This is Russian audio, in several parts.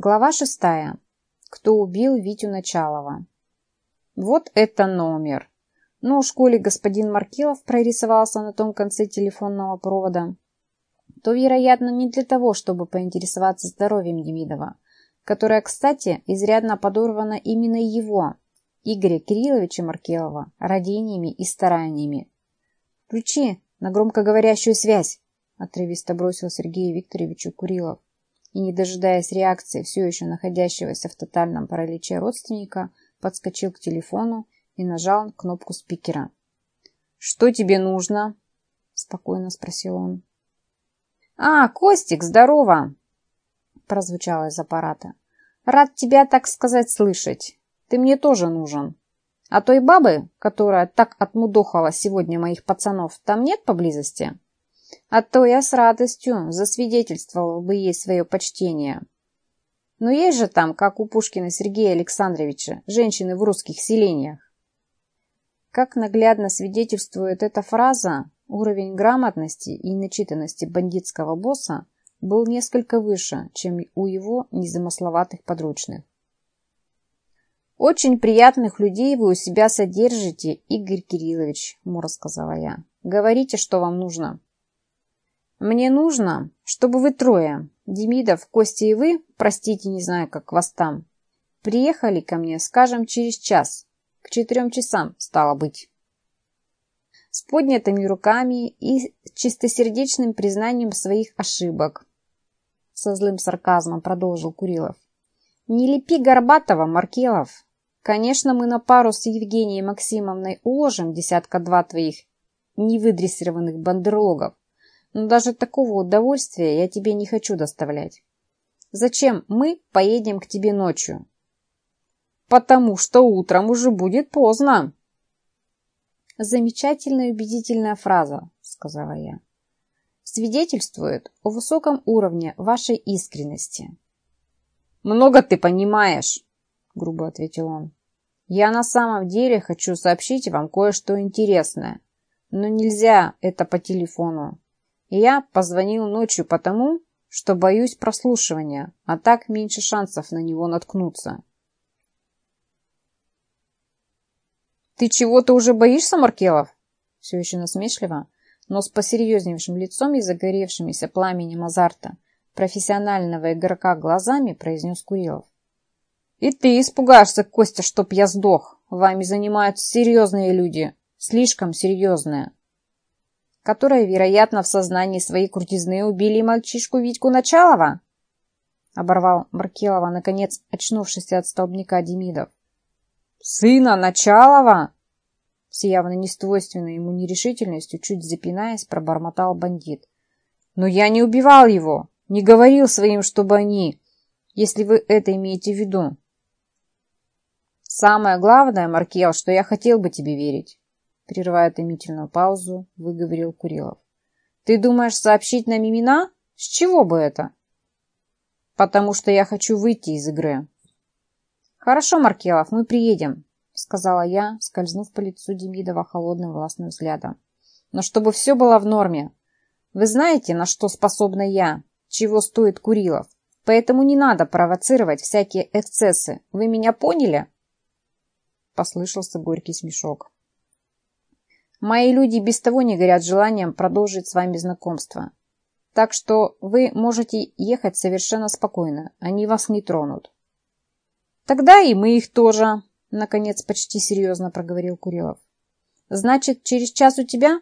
Глава шестая. Кто убил Витю Началова? Вот это номер. Но уж коли господин Маркелов прорисовался на том конце телефонного провода, то, вероятно, не для того, чтобы поинтересоваться здоровьем Демидова, которое, кстати, изрядно подорвано именно его, Игоря Кирилловича Маркелова, родениями и стараниями. «Включи на громкоговорящую связь!» – отрывисто бросил Сергею Викторовичу Курилов и, не дожидаясь реакции все еще находящегося в тотальном параличе родственника, подскочил к телефону и нажал кнопку спикера. «Что тебе нужно?» – спокойно спросил он. «А, Костик, здорово!» – прозвучало из аппарата. «Рад тебя, так сказать, слышать. Ты мне тоже нужен. А той бабы, которая так отмудохала сегодня моих пацанов, там нет поблизости?» А то я с радостью засвидетельствовал бы ей свое почтение. Но есть же там, как у Пушкина Сергея Александровича, женщины в русских селениях. Как наглядно свидетельствует эта фраза, уровень грамотности и начитанности бандитского босса был несколько выше, чем у его незамысловатых подручных. «Очень приятных людей вы у себя содержите, Игорь Кириллович», – муро сказала я. «Говорите, что вам нужно». Мне нужно, чтобы вы трое, Демидов, Костя и вы, простите, не знаю, как вас там, приехали ко мне, скажем, через час, к четырем часам, стало быть. С поднятыми руками и чистосердечным признанием своих ошибок. Со злым сарказмом продолжил Курилов. Не лепи Горбатова, Маркелов. Конечно, мы на пару с Евгенией Максимовной уложим десятка-два твоих невыдрессированных бандерлогов. Но даже такого удовольствия я тебе не хочу доставлять. Зачем мы поедем к тебе ночью? Потому что утром уже будет поздно. Замечательная убедительная фраза, сказала я. Свидетельствует о высоком уровне вашей искренности. Много ты понимаешь, грубо ответил он. Я на самом деле хочу сообщить вам кое-что интересное, но нельзя это по телефону. Я позвонил ночью потому, что боюсь прослушивания, а так меньше шансов на него наткнуться. «Ты чего-то уже боишься, Маркелов?» Все еще насмешливо, но с посерьезнейшим лицом и загоревшимися пламенем азарта профессионального игрока глазами произнес Курилов. «И ты испугаешься, Костя, чтоб я сдох. Вами занимаются серьезные люди. Слишком серьезные которые, вероятно, в сознании своей крутизны убили мальчишку Витьку Началова? Оборвал Маркелова, наконец, очнувшись от столбняка Демидов. «Сына Началова?» С явно несвойственной ему нерешительностью, чуть запинаясь, пробормотал бандит. «Но я не убивал его, не говорил своим, чтобы они, если вы это имеете в виду». «Самое главное, Маркел, что я хотел бы тебе верить прерывая томительную паузу, выговорил Курилов. «Ты думаешь сообщить нам имена? С чего бы это?» «Потому что я хочу выйти из игры». «Хорошо, Маркелов, мы приедем», — сказала я, скользнув по лицу Демидова холодным властным взглядом. «Но чтобы все было в норме. Вы знаете, на что способна я, чего стоит Курилов, поэтому не надо провоцировать всякие эксцессы. Вы меня поняли?» Послышался горький смешок. Мои люди без того не горят желанием продолжить с вами знакомство. Так что вы можете ехать совершенно спокойно, они вас не тронут. Тогда и мы их тоже, наконец почти серьезно проговорил Курилов. Значит, через час у тебя?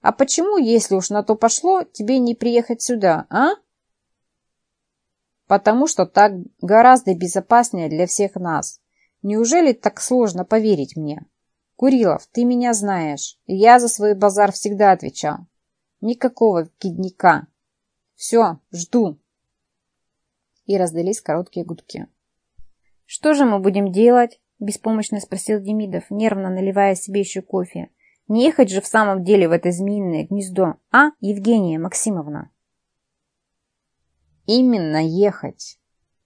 А почему, если уж на то пошло, тебе не приехать сюда, а? Потому что так гораздо безопаснее для всех нас. Неужели так сложно поверить мне? Курилов, ты меня знаешь. Я за свой базар всегда отвечал. Никакого кидника. Все, жду. И раздались короткие гудки. Что же мы будем делать? Беспомощно спросил Демидов, нервно наливая себе еще кофе. Не ехать же в самом деле в это змеиное гнездо, а, Евгения Максимовна? Именно ехать,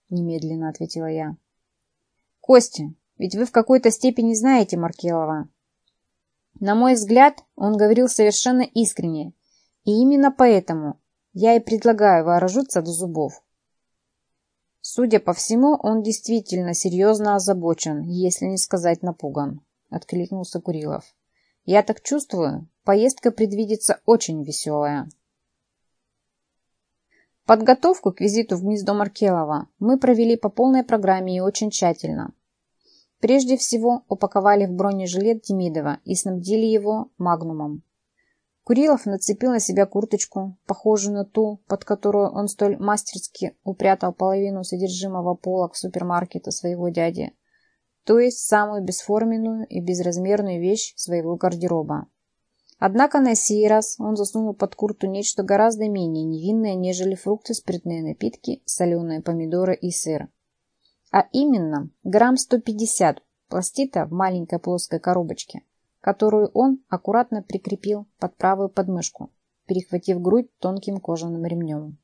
немедленно ответила я. Костя, ведь вы в какой-то степени знаете Маркелова. На мой взгляд, он говорил совершенно искренне. И именно поэтому я и предлагаю вооружиться до зубов. Судя по всему, он действительно серьезно озабочен, если не сказать напуган, откликнулся Курилов. Я так чувствую, поездка предвидится очень веселая. Подготовку к визиту в гнездо Маркелова мы провели по полной программе и очень тщательно. Прежде всего упаковали в бронежилет Демидова и снабдили его магнумом. Курилов нацепил на себя курточку, похожую на ту, под которую он столь мастерски упрятал половину содержимого полок супермаркета своего дяди, то есть самую бесформенную и безразмерную вещь своего гардероба. Однако на сей раз он засунул под курту нечто гораздо менее невинное, нежели фрукты, спиртные напитки, соленые помидоры и сыр. А именно, грамм 150 пластита в маленькой плоской коробочке, которую он аккуратно прикрепил под правую подмышку, перехватив грудь тонким кожаным ремнем.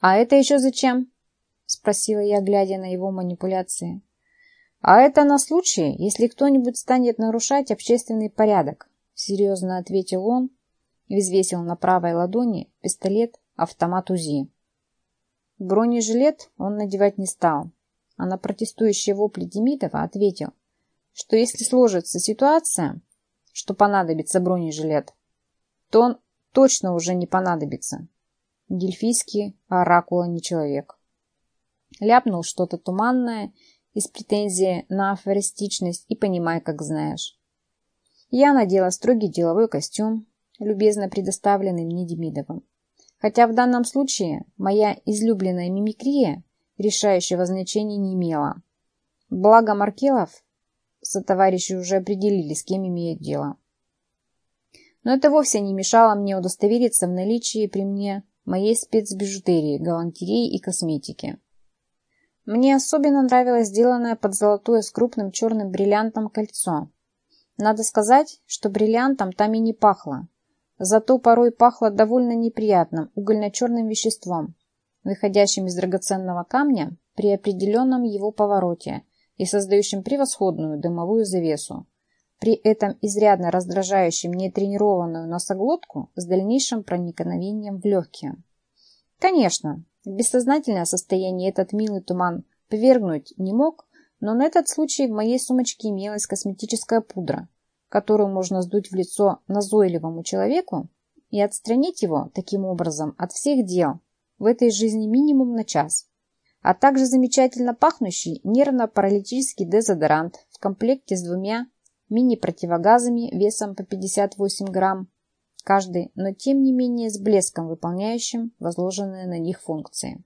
«А это еще зачем?» – спросила я, глядя на его манипуляции. «А это на случай, если кто-нибудь станет нарушать общественный порядок», серьезно ответил он и взвесил на правой ладони пистолет автомат УЗИ. Бронежилет он надевать не стал, а на протестующие вопли Демидова ответил, что если сложится ситуация, что понадобится бронежилет, то он точно уже не понадобится. Дельфийский оракула не человек. Ляпнул что-то туманное из претензии на афористичность и понимай, как знаешь. Я надела строгий деловой костюм, любезно предоставленный мне Демидовым. Хотя в данном случае моя излюбленная мимикрия решающего значения не имела. Благо Маркелов со товарищи уже определили, с кем имеют дело. Но это вовсе не мешало мне удостовериться в наличии при мне моей спецбижутерии, галантереи и косметики. Мне особенно нравилось сделанное под золотое с крупным черным бриллиантом кольцо, надо сказать, что бриллиантом там и не пахло. Зато порой пахло довольно неприятным угольно-черным веществом, выходящим из драгоценного камня при определенном его повороте и создающим превосходную дымовую завесу, при этом изрядно раздражающим нетренированную носоглотку с дальнейшим проникновением в легкие. Конечно, в бессознательное состояние этот милый туман повергнуть не мог, но на этот случай в моей сумочке имелась косметическая пудра, которую можно сдуть в лицо назойливому человеку и отстранить его таким образом от всех дел в этой жизни минимум на час, а также замечательно пахнущий нервно-паралитический дезодорант в комплекте с двумя мини-противогазами весом по 58 грамм каждый, но тем не менее с блеском выполняющим возложенные на них функции.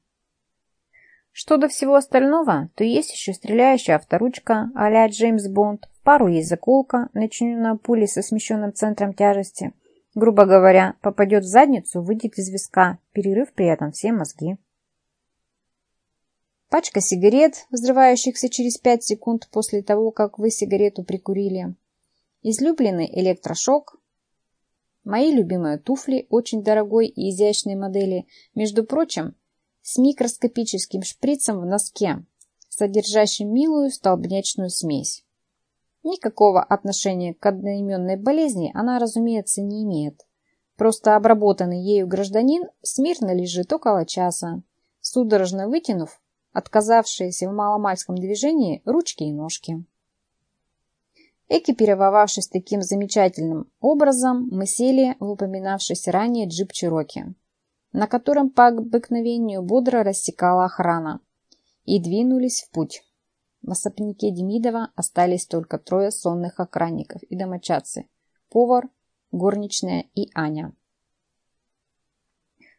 Что до всего остального, то есть еще стреляющая авторучка а-ля Джеймс Бонд, в пару есть заколка, начиненная пулей со смещенным центром тяжести. Грубо говоря, попадет в задницу, выйдет из виска, перерыв при этом все мозги. Пачка сигарет, взрывающихся через 5 секунд после того, как вы сигарету прикурили. Излюбленный электрошок. Мои любимые туфли очень дорогой и изящной модели. Между прочим, с микроскопическим шприцем в носке, содержащим милую столбнячную смесь. Никакого отношения к одноименной болезни она, разумеется, не имеет. Просто обработанный ею гражданин смирно лежит около часа, судорожно вытянув отказавшиеся в маломальском движении ручки и ножки. Экипировавшись таким замечательным образом, мы сели в упоминавшийся ранее джип Чироки на котором по обыкновению бодро рассекала охрана, и двинулись в путь. В особняке Демидова остались только трое сонных охранников и домочадцы – повар, горничная и Аня.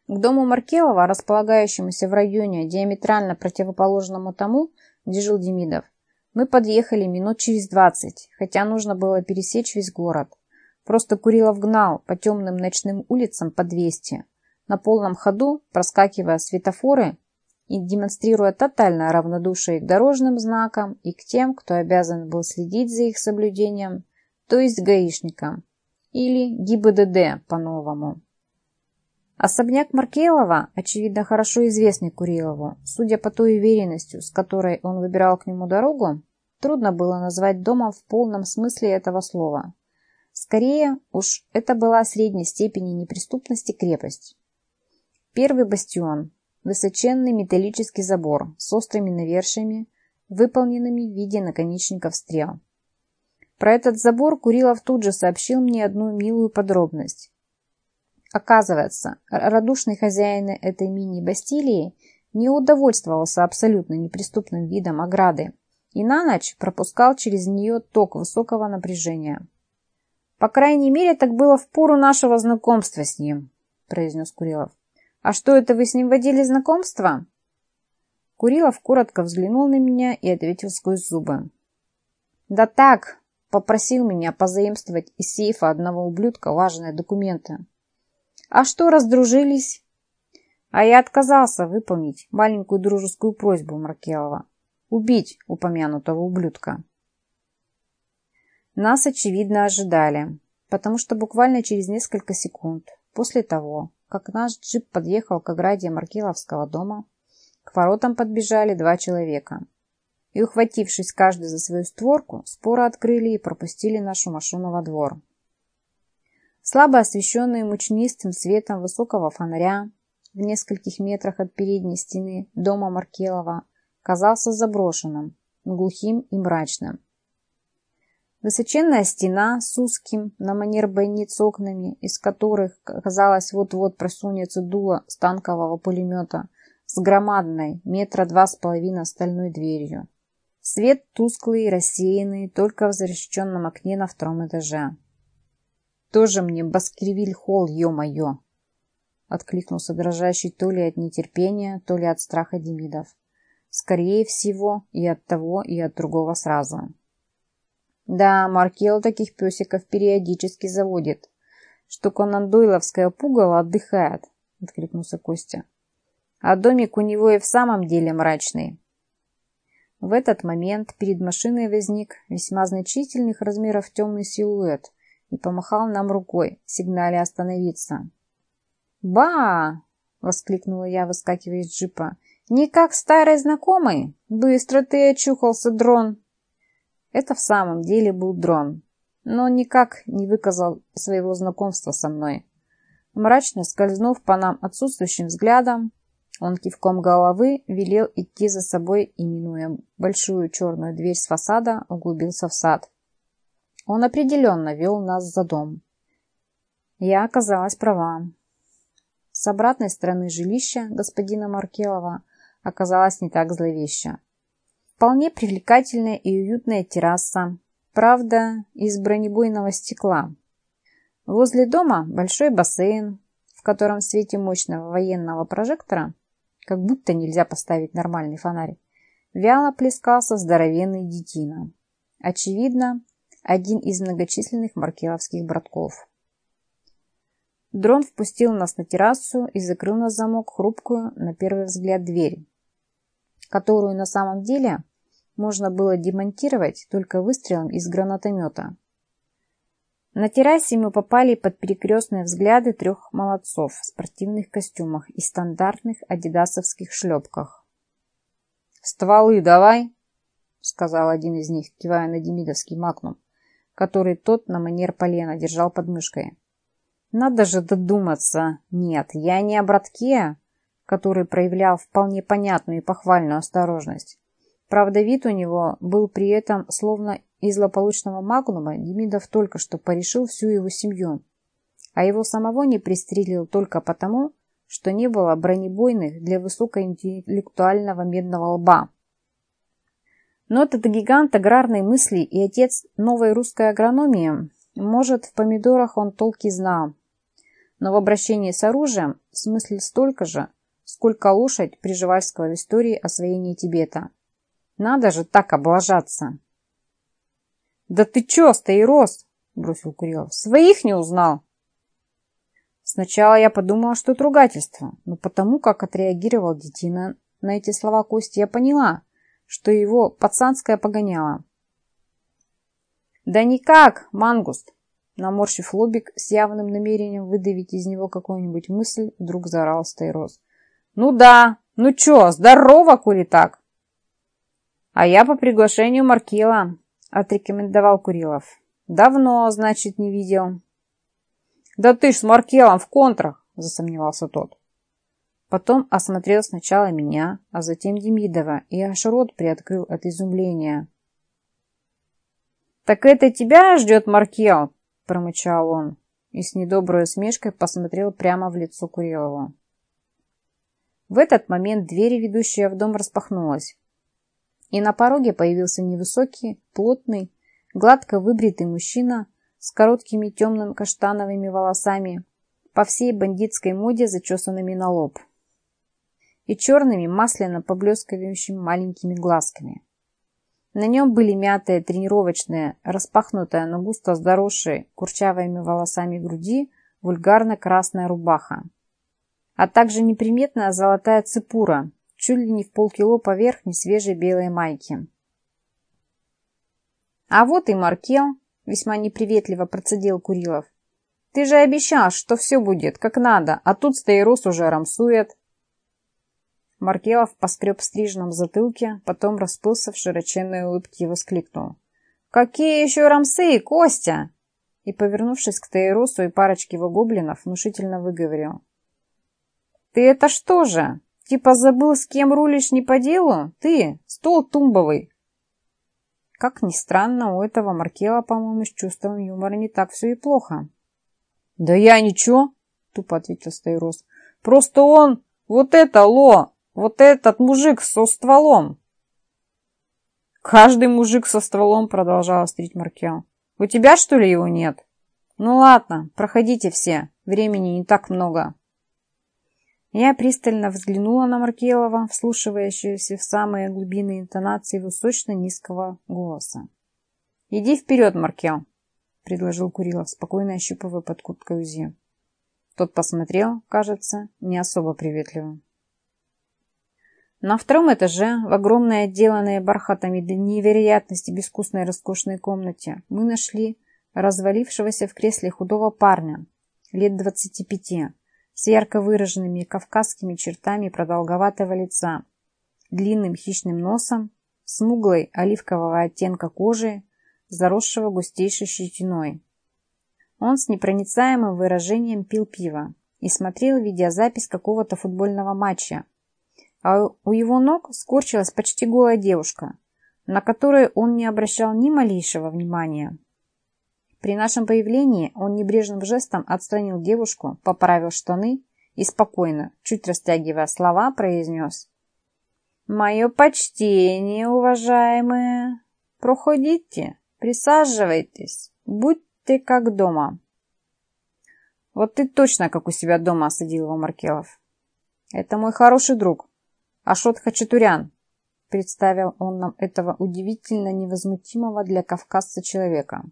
К дому Маркелова, располагающемуся в районе диаметрально противоположному тому, где жил Демидов, мы подъехали минут через двадцать, хотя нужно было пересечь весь город. Просто Курилов гнал по темным ночным улицам по двести на полном ходу, проскакивая светофоры и демонстрируя тотальное равнодушие к дорожным знакам и к тем, кто обязан был следить за их соблюдением, то есть гаишникам, или ГИБДД по-новому. Особняк Маркелова, очевидно, хорошо известный Курилову. Судя по той уверенностью, с которой он выбирал к нему дорогу, трудно было назвать домом в полном смысле этого слова. Скорее уж, это была средней степени неприступности крепость. Первый бастион, высоченный металлический забор с острыми навершиями, выполненными в виде наконечников стрел. Про этот забор Курилов тут же сообщил мне одну милую подробность. Оказывается, радушный хозяин этой мини-бастилии не удовольствовался абсолютно неприступным видом ограды и на ночь пропускал через нее ток высокого напряжения. «По крайней мере, так было в пору нашего знакомства с ним», – произнес Курилов. «А что это вы с ним водили знакомство?» Курилов коротко взглянул на меня и ответил сквозь зубы. «Да так, попросил меня позаимствовать из сейфа одного ублюдка важные документы. А что, раздружились? А я отказался выполнить маленькую дружескую просьбу Маркелова – убить упомянутого ублюдка. Нас, очевидно, ожидали, потому что буквально через несколько секунд после того, как наш джип подъехал к ограде Маркеловского дома, к воротам подбежали два человека. И, ухватившись каждый за свою створку, споро открыли и пропустили нашу машину во двор. Слабо освещенный мучнистым светом высокого фонаря, в нескольких метрах от передней стены дома Маркелова казался заброшенным, глухим и мрачным. Высоченная стена с узким на манер бойниц окнами, из которых, казалось, вот-вот просунется дуло с танкового пулемета, с громадной, метра два с половиной стальной дверью. Свет тусклый рассеянный, только в защищенном окне на втором этаже. «Тоже мне Баскервиль-холл, ё-моё!» Откликнулся дрожащий то ли от нетерпения, то ли от страха Демидов. Скорее всего, и от того, и от другого сразу. Да, Маркел таких песиков периодически заводит. Что конандойловская пугало отдыхает, откликнулся Костя. А домик у него и в самом деле мрачный. В этот момент перед машиной возник весьма значительных размеров темный силуэт и помахал нам рукой, сигналя остановиться. «Ба!» — воскликнула я, выскакивая из джипа. «Не как старый знакомый? Быстро ты очухался, дрон!» Это в самом деле был дрон, но никак не выказал своего знакомства со мной. Мрачно скользнув по нам отсутствующим взглядом, он кивком головы велел идти за собой и, минуя большую черную дверь с фасада, углубился в сад. Он определенно вел нас за дом. Я оказалась права. С обратной стороны жилища господина Маркелова оказалась не так зловеща. Вполне привлекательная и уютная терраса, правда, из бронебойного стекла. Возле дома большой бассейн, в котором в свете мощного военного прожектора, как будто нельзя поставить нормальный фонарь, вяло плескался здоровенный детина. Очевидно, один из многочисленных маркеловских братков. Дрон впустил нас на террасу и закрыл на замок хрупкую, на первый взгляд, дверь, которую на самом деле можно было демонтировать только выстрелом из гранатомета. На террасе мы попали под перекрестные взгляды трех молодцов в спортивных костюмах и стандартных адидасовских шлепках. «Стволы давай!» — сказал один из них, кивая на демидовский макнум, который тот на манер полена держал под мышкой. «Надо же додуматься! Нет, я не о братке, который проявлял вполне понятную и похвальную осторожность. Правда, вид у него был при этом словно из злополучного Магнума Демидов только что порешил всю его семью, а его самого не пристрелил только потому, что не было бронебойных для высокоинтеллектуального медного лба. Но этот гигант аграрной мысли и отец новой русской агрономии, может, в помидорах он толки знал. Но в обращении с оружием смысл столько же, сколько лошадь Приживальского в истории освоения Тибета. Надо же так облажаться. «Да ты чё, Стаирос?» – бросил Курилов. «Своих не узнал?» Сначала я подумала, что это ругательство, но потому, как отреагировал детина на эти слова Кости, я поняла, что его пацанское погоняло. «Да никак, Мангуст!» Наморщив лобик с явным намерением выдавить из него какую-нибудь мысль, вдруг заорал Стайрос. «Ну да! Ну чё, здорово, коли так!» «А я по приглашению Маркила», — отрекомендовал Курилов. «Давно, значит, не видел». «Да ты ж с Маркелом в контрах», — засомневался тот. Потом осмотрел сначала меня, а затем Демидова, и аж рот приоткрыл от изумления. «Так это тебя ждет Маркел?» – промычал он и с недоброй усмешкой посмотрел прямо в лицо Курилову. В этот момент дверь, ведущая в дом, распахнулась, и на пороге появился невысокий, плотный, гладко выбритый мужчина с короткими темными каштановыми волосами, по всей бандитской моде зачесанными на лоб, и черными масляно поблескивающими маленькими глазками. На нем были мятые тренировочные, распахнутая, но густо заросшей курчавыми волосами груди, вульгарно-красная рубаха, а также неприметная золотая цепура, чуть ли не в полкило поверх несвежей белой майки. «А вот и Маркел», — весьма неприветливо процедил Курилов. «Ты же обещал, что все будет как надо, а тут Стаирос уже рамсует». Маркелов поскреб стрижном затылке, потом расплылся в широченной улыбке и воскликнул. «Какие еще рамсы, Костя?» И, повернувшись к Таиросу и парочке его гоблинов, внушительно выговорил. «Ты это что же? Типа забыл, с кем рулишь не по делу? Ты, стол тумбовый!» Как ни странно, у этого Маркела, по-моему, с чувством юмора не так все и плохо. «Да я ничего!» — тупо ответил Стаирос. «Просто он... Вот это, Ло! Вот этот мужик со стволом. Каждый мужик со стволом, продолжал острить Маркел. У тебя, что ли, его нет? Ну ладно, проходите все. Времени не так много. Я пристально взглянула на Маркелова, вслушивающуюся в самые глубины интонации высочно-низкого голоса. «Иди вперед, Маркел», — предложил Курилов, спокойно ощупывая под курткой УЗИ. Тот посмотрел, кажется, не особо приветливо. На втором этаже, в огромной отделанной бархатами до невероятности безвкусной роскошной комнате, мы нашли развалившегося в кресле худого парня, лет двадцати пяти, с ярко выраженными кавказскими чертами продолговатого лица, длинным хищным носом, смуглой оливкового оттенка кожи, заросшего густейшей щетиной. Он с непроницаемым выражением пил пиво и смотрел видеозапись какого-то футбольного матча, а у его ног скорчилась почти голая девушка, на которую он не обращал ни малейшего внимания. При нашем появлении он небрежным жестом отстранил девушку, поправил штаны и спокойно, чуть растягивая слова, произнес «Мое почтение, уважаемые! Проходите, присаживайтесь, будьте как дома!» «Вот ты точно как у себя дома», — осадил его Маркелов. «Это мой хороший друг, Ашот Хачатурян, представил он нам этого удивительно невозмутимого для кавказца человека.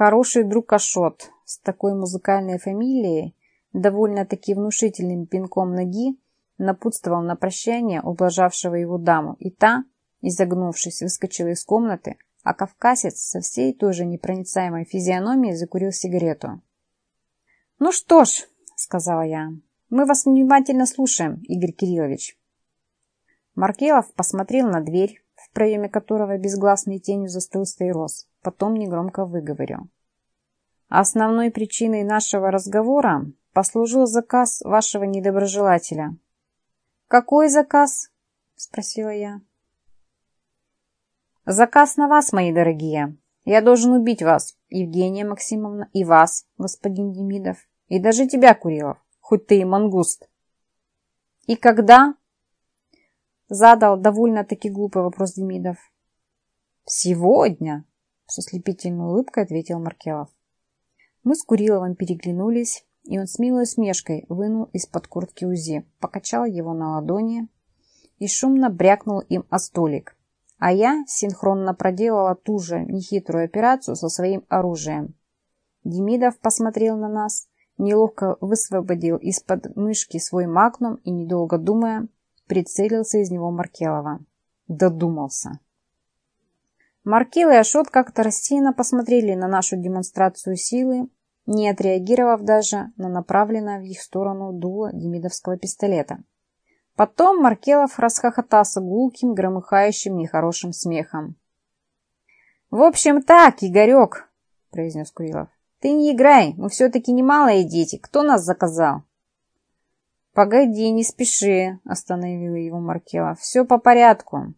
Хороший друг Ашот с такой музыкальной фамилией, довольно-таки внушительным пинком ноги, напутствовал на прощание ублажавшего его даму, и та, изогнувшись, выскочила из комнаты, а кавказец со всей той же непроницаемой физиономией закурил сигарету. «Ну что ж», — сказала я, мы вас внимательно слушаем, Игорь Кириллович. Маркелов посмотрел на дверь, в проеме которого безгласной тенью застыл Стейрос, потом негромко выговорил. Основной причиной нашего разговора послужил заказ вашего недоброжелателя. «Какой заказ?» – спросила я. «Заказ на вас, мои дорогие. Я должен убить вас, Евгения Максимовна, и вас, господин Демидов, и даже тебя, Курилов хоть ты и мангуст. И когда? Задал довольно-таки глупый вопрос Демидов. Сегодня, с ослепительной улыбкой ответил Маркелов. Мы с Куриловым переглянулись, и он с милой усмешкой вынул из-под куртки УЗИ, покачал его на ладони и шумно брякнул им о столик. А я синхронно проделала ту же нехитрую операцию со своим оружием. Демидов посмотрел на нас неловко высвободил из-под мышки свой магнум и, недолго думая, прицелился из него Маркелова. Додумался. Маркел и Ашот как-то рассеянно посмотрели на нашу демонстрацию силы, не отреагировав даже на направленное в их сторону дуло демидовского пистолета. Потом Маркелов расхохотался гулким, громыхающим, нехорошим смехом. «В общем так, Игорек», — произнес Курилов, ты не играй, мы все-таки не малые дети. Кто нас заказал? «Погоди, не спеши», — остановила его Маркела. «Все по порядку».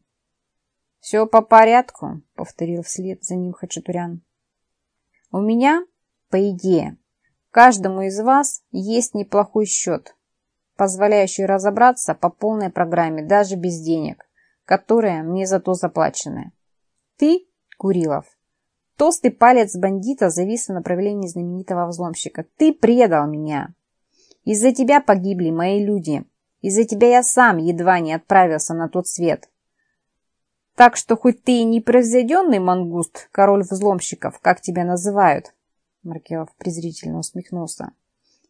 «Все по порядку», — повторил вслед за ним Хачатурян. «У меня, по идее, каждому из вас есть неплохой счет, позволяющий разобраться по полной программе даже без денег, которые мне зато заплачены. Ты, Курилов, толстый палец бандита завис на направлении знаменитого взломщика. Ты предал меня. Из-за тебя погибли мои люди. Из-за тебя я сам едва не отправился на тот свет. Так что хоть ты и не произведенный мангуст, король взломщиков, как тебя называют, Маркелов презрительно усмехнулся,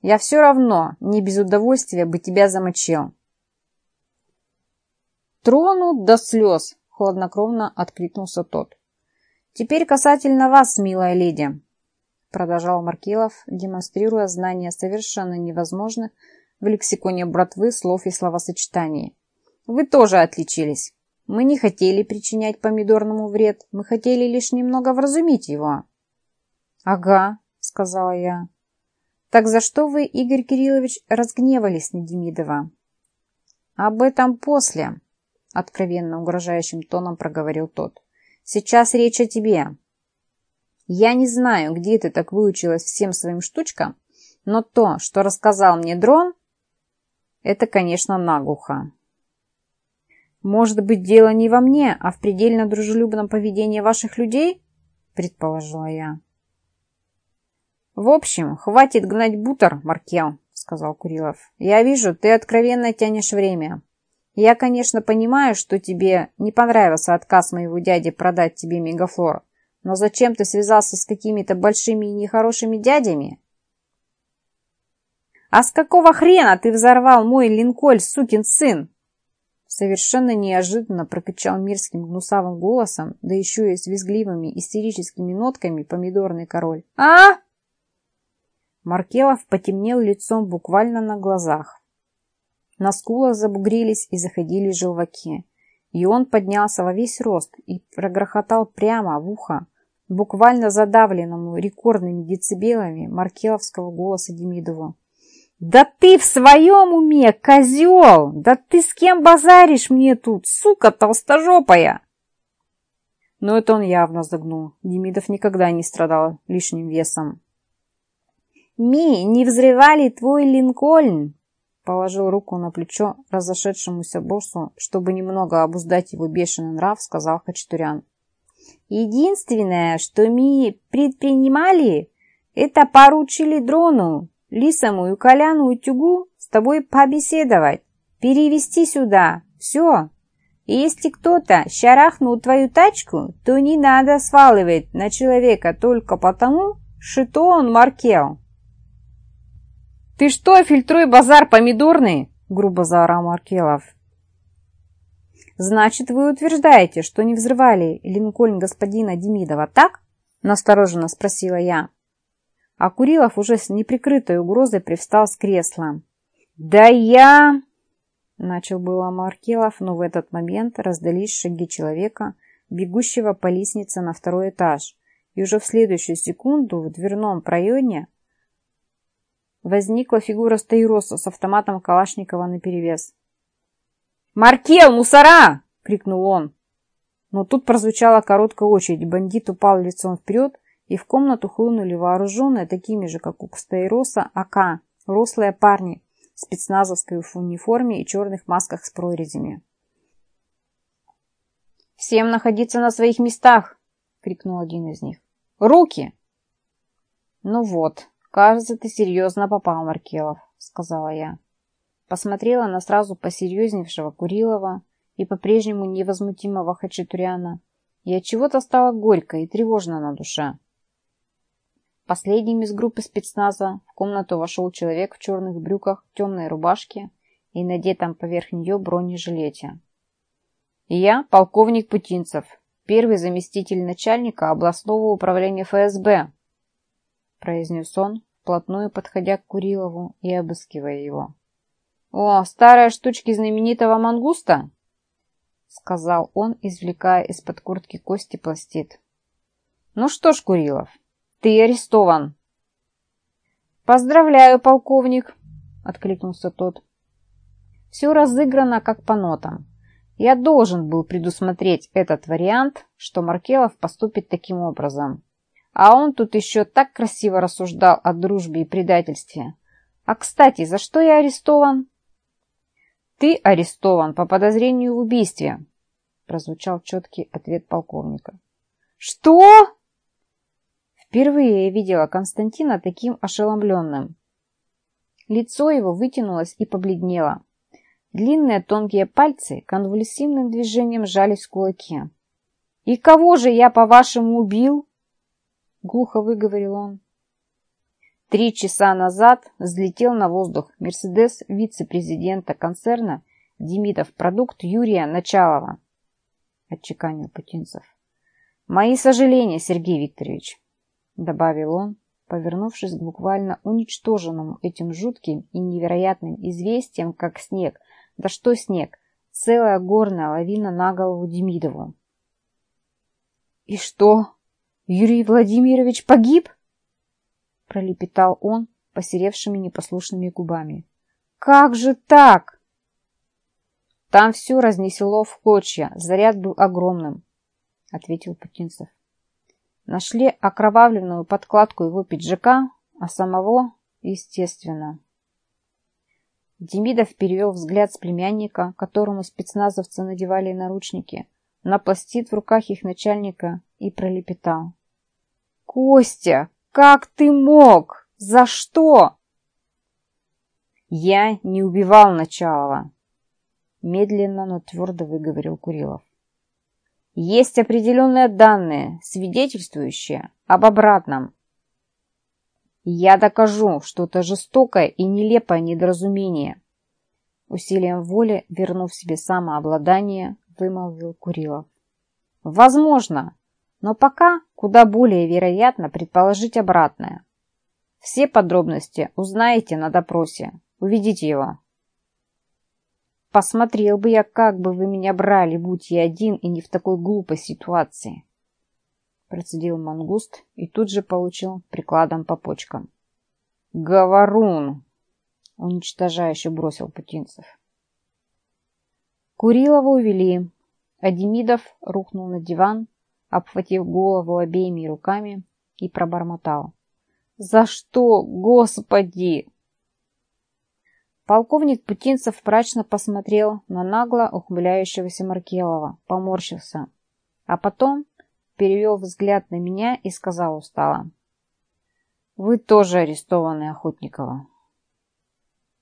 я все равно не без удовольствия бы тебя замочил. Тронут до слез, хладнокровно откликнулся тот. Теперь касательно вас, милая леди продолжал Маркелов, демонстрируя знания совершенно невозможных в лексиконе братвы слов и словосочетаний. «Вы тоже отличились. Мы не хотели причинять помидорному вред, мы хотели лишь немного вразумить его». «Ага», — сказала я. «Так за что вы, Игорь Кириллович, разгневались на Демидова?» «Об этом после», — откровенно угрожающим тоном проговорил тот. «Сейчас речь о тебе. Я не знаю, где ты так выучилась всем своим штучкам, но то, что рассказал мне дрон, это, конечно, наглухо. Может быть, дело не во мне, а в предельно дружелюбном поведении ваших людей? Предположила я. В общем, хватит гнать бутер, Маркел, сказал Курилов. Я вижу, ты откровенно тянешь время. Я, конечно, понимаю, что тебе не понравился отказ моего дяди продать тебе мегафлор. Но зачем ты связался с какими-то большими и нехорошими дядями? А с какого хрена ты взорвал мой линколь, сукин сын? Совершенно неожиданно прокричал мирским гнусавым голосом, да еще и с визгливыми истерическими нотками помидорный король. А? Маркелов потемнел лицом буквально на глазах. На скулах забугрились и заходили желваки. И он поднялся во весь рост и прогрохотал прямо в ухо буквально задавленному рекордными децибелами маркеловского голоса Демидову. «Да ты в своем уме, козел! Да ты с кем базаришь мне тут, сука толстожопая!» Но это он явно загнул. Демидов никогда не страдал лишним весом. «Ми, не взрывали твой Линкольн!» Положил руку на плечо разошедшемуся боссу, чтобы немного обуздать его бешеный нрав, сказал Хачатурян. Единственное, что мы предпринимали, это поручили дрону, лисому и коляну утюгу с тобой побеседовать, перевести сюда. Все. И если кто-то шарахнул твою тачку, то не надо сваливать на человека только потому, что он маркел. «Ты что, фильтруй базар помидорный?» — грубо заорал Маркелов. «Значит, вы утверждаете, что не взрывали Линкольн господина Демидова, так?» – настороженно спросила я. А Курилов уже с неприкрытой угрозой привстал с кресла. «Да я...» – начал было Маркелов, но в этот момент раздались шаги человека, бегущего по лестнице на второй этаж, и уже в следующую секунду в дверном проеме возникла фигура Стаироса с автоматом Калашникова наперевес. «Маркел, мусора!» — крикнул он. Но тут прозвучала короткая очередь. Бандит упал лицом вперед, и в комнату хлынули вооруженные, такими же, как у Стаироса, АК, рослые парни в спецназовской униформе и черных масках с прорезями. «Всем находиться на своих местах!» — крикнул один из них. «Руки!» «Ну вот, кажется, ты серьезно попал, Маркелов», — сказала я посмотрела на сразу посерьезневшего Курилова и по-прежнему невозмутимого Хачатуряна, и от чего-то стало горько и тревожно на душе. Последним из группы спецназа в комнату вошел человек в черных брюках, темной рубашке и надетом поверх нее бронежилете. Я полковник Путинцев, первый заместитель начальника областного управления ФСБ, произнес он, вплотную подходя к Курилову и обыскивая его. «О, старые штучки знаменитого мангуста?» — сказал он, извлекая из-под куртки кости пластид. «Ну что ж, Курилов, ты арестован!» «Поздравляю, полковник!» — откликнулся тот. Все разыграно как по нотам. Я должен был предусмотреть этот вариант, что Маркелов поступит таким образом. А он тут еще так красиво рассуждал о дружбе и предательстве. А, кстати, за что я арестован? Ты арестован по подозрению в убийстве, прозвучал четкий ответ полковника. Что? Впервые я видела Константина таким ошеломленным. Лицо его вытянулось и побледнело. Длинные тонкие пальцы конвульсивным движением сжались в кулаки. «И кого же я, по-вашему, убил?» Глухо выговорил он. Три часа назад взлетел на воздух Мерседес вице-президента концерна Демидов продукт Юрия Началова, отчеканил Путинцев. Мои сожаления, Сергей Викторович, добавил он, повернувшись к буквально уничтоженному этим жутким и невероятным известием, как снег. Да что снег? Целая горная лавина на голову Демидову. «И что? Юрий Владимирович погиб?» Пролепетал он посеревшими непослушными губами. «Как же так?» «Там все разнесело в клочья, заряд был огромным», — ответил Путинцев. Нашли окровавленную подкладку его пиджака, а самого, естественно. Демидов перевел взгляд с племянника, которому спецназовцы надевали наручники, на пластит в руках их начальника и пролепетал. «Костя, как ты мог? За что?» «Я не убивал Началова», — медленно, но твердо выговорил Курилов. «Есть определенные данные, свидетельствующие об обратном. Я докажу, что это жестокое и нелепое недоразумение». Усилием воли, вернув себе самообладание, вымолвил Курилов. «Возможно, но пока куда более вероятно предположить обратное. Все подробности узнаете на допросе. Уведите его. Посмотрел бы я, как бы вы меня брали, будь я один и не в такой глупой ситуации. Процедил мангуст и тут же получил прикладом по почкам. Говорун! Уничтожающе бросил Путинцев. Курилова увели, а Демидов рухнул на диван, обхватив голову обеими руками и пробормотал. «За что, Господи?» Полковник Путинцев мрачно посмотрел на нагло ухмыляющегося Маркелова, поморщился, а потом перевел взгляд на меня и сказал устало. «Вы тоже арестованы, Охотникова».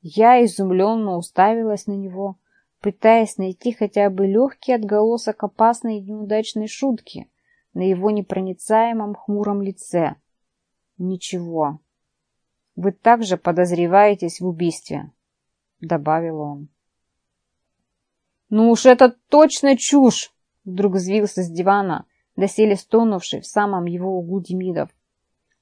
Я изумленно уставилась на него, пытаясь найти хотя бы легкий отголосок опасной и неудачной шутки, на его непроницаемом хмуром лице. «Ничего. Вы также подозреваетесь в убийстве», — добавил он. «Ну уж это точно чушь!» Вдруг взвился с дивана, доселе стонувший в самом его углу Демидов.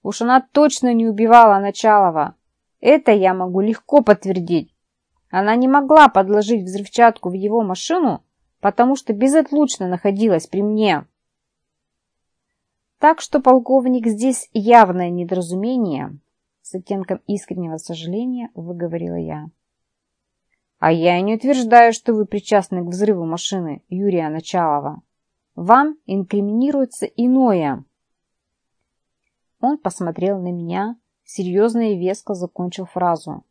«Уж она точно не убивала Началова. Это я могу легко подтвердить. Она не могла подложить взрывчатку в его машину, потому что безотлучно находилась при мне». Так что, полковник, здесь явное недоразумение, с оттенком искреннего сожаления выговорила я. А я и не утверждаю, что вы причастны к взрыву машины Юрия Началова. Вам инкриминируется иное. Он посмотрел на меня, серьезно и веско закончил фразу.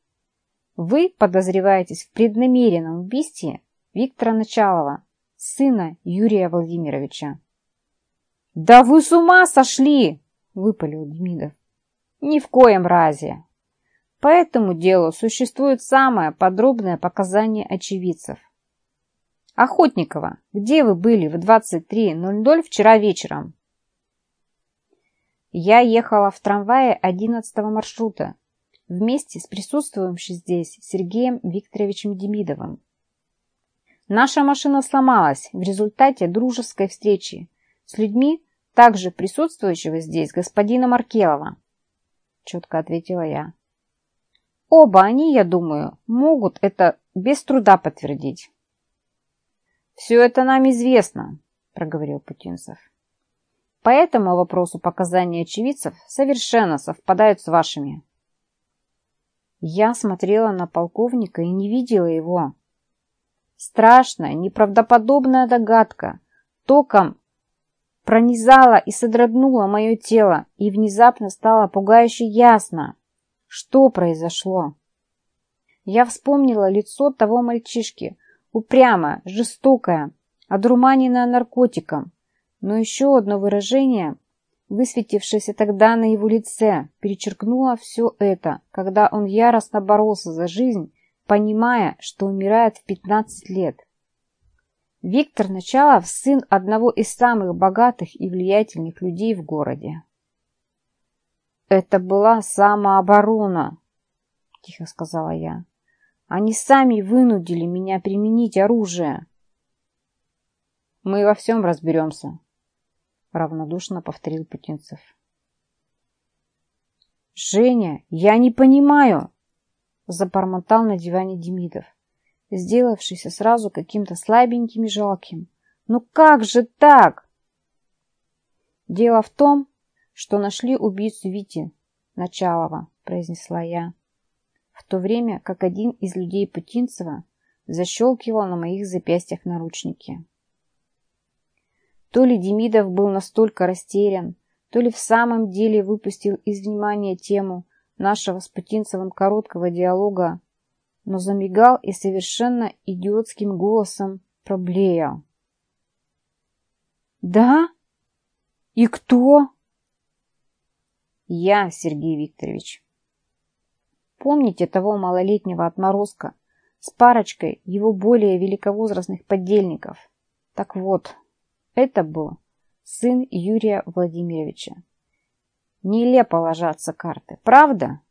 Вы подозреваетесь в преднамеренном убийстве Виктора Началова, сына Юрия Владимировича. «Да вы с ума сошли!» – выпалил Демидов. «Ни в коем разе!» По этому делу существует самое подробное показание очевидцев. Охотникова, где вы были в 23.00 вчера вечером? Я ехала в трамвае 11 маршрута вместе с присутствующим здесь Сергеем Викторовичем Демидовым. Наша машина сломалась в результате дружеской встречи с людьми, также присутствующего здесь господина Маркелова, четко ответила я. Оба они, я думаю, могут это без труда подтвердить. Все это нам известно, проговорил Путинцев. По этому вопросу показания очевидцев совершенно совпадают с вашими. Я смотрела на полковника и не видела его. Страшная, неправдоподобная догадка током пронизала и содрогнула мое тело, и внезапно стало пугающе ясно, что произошло. Я вспомнила лицо того мальчишки, упрямое, жестокое, одурманенное наркотиком, но еще одно выражение, высветившееся тогда на его лице, перечеркнуло все это, когда он яростно боролся за жизнь, понимая, что умирает в 15 лет. Виктор Началов – сын одного из самых богатых и влиятельных людей в городе. «Это была самооборона», – тихо сказала я. «Они сами вынудили меня применить оружие». «Мы во всем разберемся», – равнодушно повторил Путинцев. «Женя, я не понимаю!» – забормотал на диване Демидов, сделавшийся сразу каким-то слабеньким и жалким. «Ну как же так?» «Дело в том, что нашли убийцу Вити Началова», – произнесла я, в то время как один из людей Путинцева защелкивал на моих запястьях наручники. То ли Демидов был настолько растерян, то ли в самом деле выпустил из внимания тему нашего с Путинцевым короткого диалога, но замигал и совершенно идиотским голосом проблеял. «Да? И кто?» Я, Сергей Викторович. Помните того малолетнего отморозка с парочкой его более великовозрастных подельников? Так вот, это был сын Юрия Владимировича. Нелепо ложатся карты, правда?